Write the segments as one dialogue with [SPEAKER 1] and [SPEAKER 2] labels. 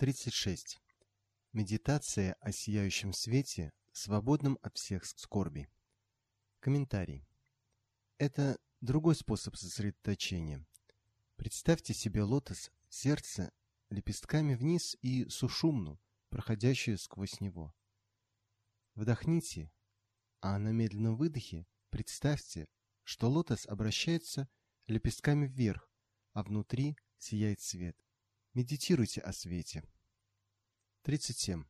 [SPEAKER 1] 36. Медитация о сияющем свете, свободном от всех скорбей. Комментарий. Это другой способ сосредоточения. Представьте себе лотос, сердце, лепестками вниз и сушумну, проходящую сквозь него. Вдохните, а на медленном выдохе представьте, что лотос обращается лепестками вверх, а внутри сияет свет. Медитируйте о свете. 37.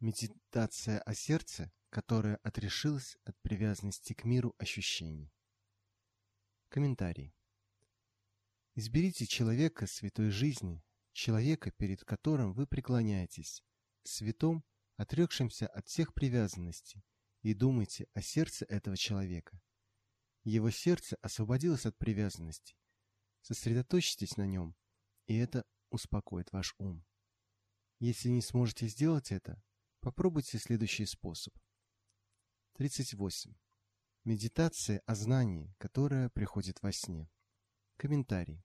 [SPEAKER 1] Медитация о сердце, которое отрешилось от привязанности к миру ощущений. Комментарий. Изберите человека святой жизни, человека, перед которым вы преклоняетесь, святом, отрекшимся от всех привязанностей, и думайте о сердце этого человека. Его сердце освободилось от привязанностей. Сосредоточьтесь на нем, и это успокоит ваш ум. Если не сможете сделать это, попробуйте следующий способ. 38. Медитация о знании, которое приходит во сне. Комментарий.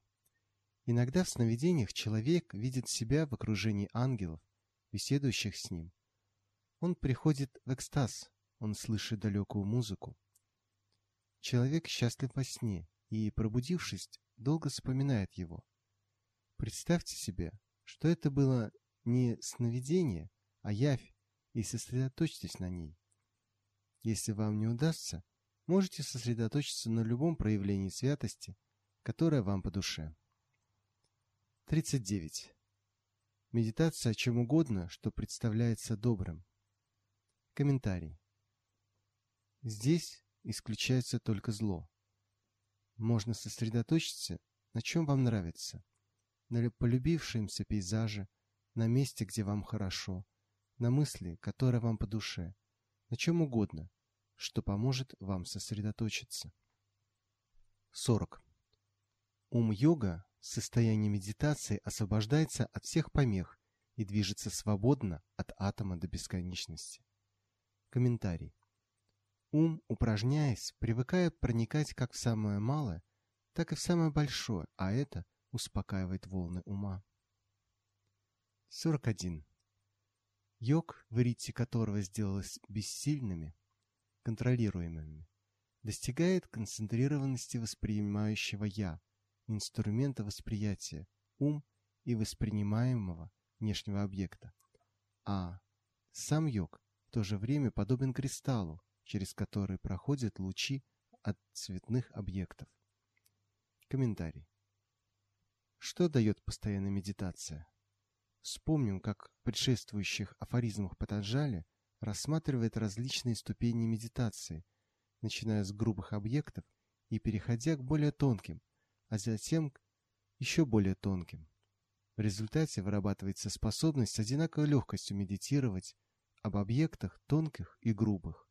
[SPEAKER 1] Иногда в сновидениях человек видит себя в окружении ангелов, беседующих с ним. Он приходит в экстаз, он слышит далекую музыку. Человек счастлив во сне и, пробудившись, долго вспоминает его. Представьте себе, что это было не сновидение, а явь, и сосредоточьтесь на ней. Если вам не удастся, можете сосредоточиться на любом проявлении святости, которое вам по душе. 39. Медитация о чем угодно, что представляется добрым. Комментарий. Здесь исключается только зло. Можно сосредоточиться на чем вам нравится на полюбившемся пейзаже, на месте, где вам хорошо, на мысли, которая вам по душе, на чем угодно, что поможет вам сосредоточиться. 40. Ум-йога в состоянии медитации освобождается от всех помех и движется свободно от атома до бесконечности. Комментарий. Ум, упражняясь, привыкает проникать как в самое малое, так и в самое большое, а это – успокаивает волны ума. 41. Йог, в рите которого сделалось бессильными, контролируемыми, достигает концентрированности воспринимающего «я», инструмента восприятия, ум и воспринимаемого внешнего объекта. А сам йог в то же время подобен кристаллу, через который проходят лучи от цветных объектов. Комментарий. Что дает постоянная медитация? Вспомним, как в предшествующих афоризмах Патанджали рассматривает различные ступени медитации, начиная с грубых объектов и переходя к более тонким, а затем к еще более тонким. В результате вырабатывается способность с одинаковой легкостью медитировать об объектах тонких и грубых.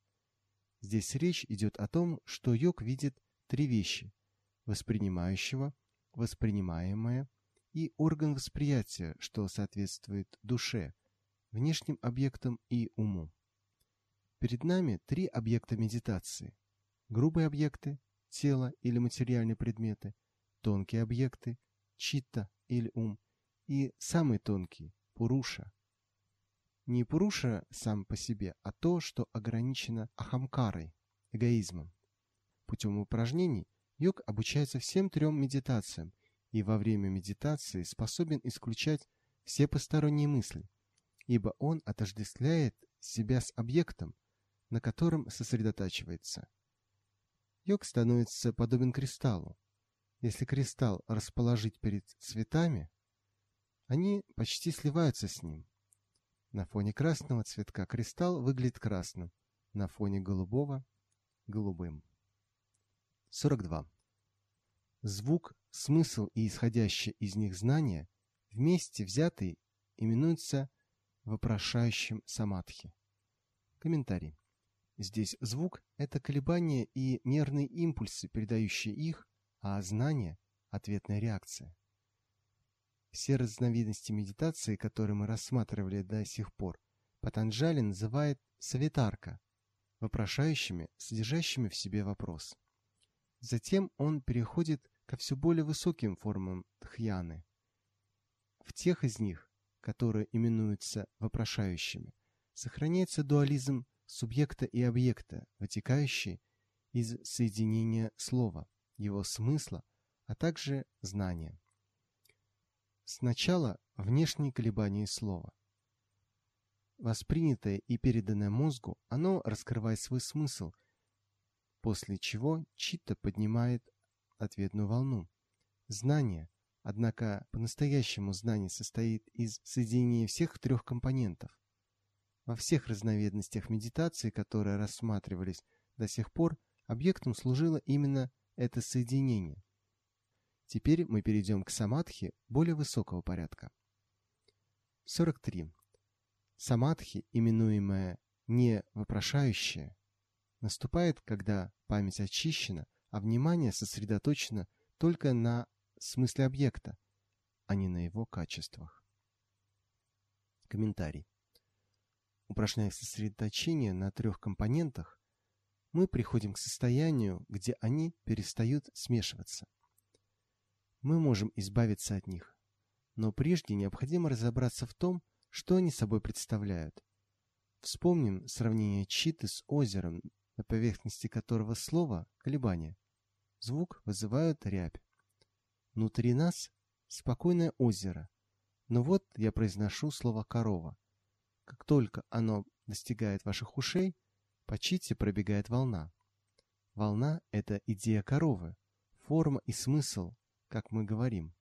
[SPEAKER 1] Здесь речь идет о том, что йог видит три вещи – воспринимающего – воспринимаемое и орган восприятия, что соответствует душе, внешним объектам и уму. Перед нами три объекта медитации. Грубые объекты – тело или материальные предметы, тонкие объекты – читта или ум, и самый тонкий – пуруша. Не пуруша сам по себе, а то, что ограничено ахамкарой, эгоизмом. Путем упражнений – Йог обучается всем трем медитациям и во время медитации способен исключать все посторонние мысли, ибо он отождествляет себя с объектом, на котором сосредотачивается. Йог становится подобен кристаллу. Если кристалл расположить перед цветами, они почти сливаются с ним. На фоне красного цветка кристалл выглядит красным, на фоне голубого – голубым. 42. Звук, смысл и исходящее из них знание вместе взятые именуются вопрошающим самадхи. Комментарий. Здесь звук – это колебания и нервные импульсы, передающие их, а знание – ответная реакция. Все разновидности медитации, которые мы рассматривали до сих пор, Патанджали называет савитарка, вопрошающими, содержащими в себе вопрос. Затем он переходит ко все более высоким формам тхьяны. В тех из них, которые именуются вопрошающими, сохраняется дуализм субъекта и объекта, вытекающий из соединения слова, его смысла, а также знания. Сначала внешние колебания слова. Воспринятое и переданное мозгу, оно раскрывает свой смысл, после чего читта поднимает ответную волну. Знание, однако по-настоящему знание состоит из соединения всех трех компонентов. Во всех разновидностях медитации, которые рассматривались до сих пор, объектом служило именно это соединение. Теперь мы перейдем к самадхи более высокого порядка. 43. Самадхи, именуемая не вопрошающее, наступает, когда память очищена, а внимание сосредоточено только на смысле объекта, а не на его качествах. Комментарий. Упражняя сосредоточение на трех компонентах, мы приходим к состоянию, где они перестают смешиваться. Мы можем избавиться от них, но прежде необходимо разобраться в том, что они собой представляют. Вспомним сравнение читы с озером, на поверхности которого слово – колебание. Звук вызывает рябь. Внутри нас спокойное озеро, но вот я произношу слово «корова». Как только оно достигает ваших ушей, по чите пробегает волна. Волна – это идея коровы, форма и смысл, как мы говорим.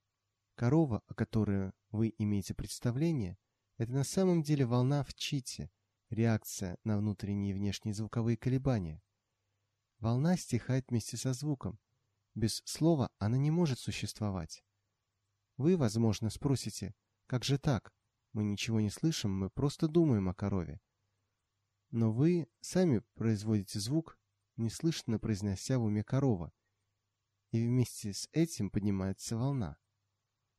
[SPEAKER 1] Корова, о которой вы имеете представление, это на самом деле волна в чите, реакция на внутренние и внешние звуковые колебания. Волна стихает вместе со звуком. Без слова она не может существовать. Вы, возможно, спросите, как же так? Мы ничего не слышим, мы просто думаем о корове. Но вы сами производите звук, неслышно произнося в уме корова, и вместе с этим поднимается волна.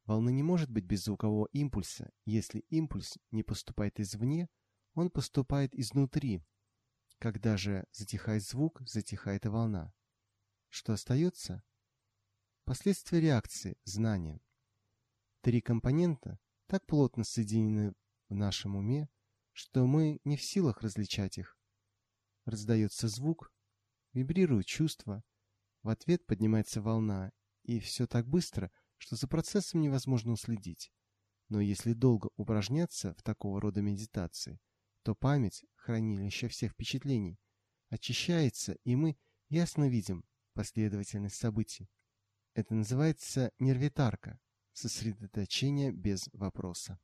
[SPEAKER 1] Волна не может быть без звукового импульса. Если импульс не поступает извне, он поступает изнутри. Когда же затихает звук, затихает и волна. Что остается? Последствия реакции, знания. Три компонента так плотно соединены в нашем уме, что мы не в силах различать их. Раздается звук, вибрируют чувства, в ответ поднимается волна, и все так быстро, что за процессом невозможно уследить. Но если долго упражняться в такого рода медитации, то память, хранилище всех впечатлений, очищается, и мы ясно видим последовательность событий. Это называется нервитарка, сосредоточение без вопроса.